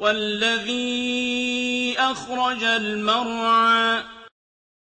وَالَّذِي أَخْرَجَ الْمَرْعَىٰ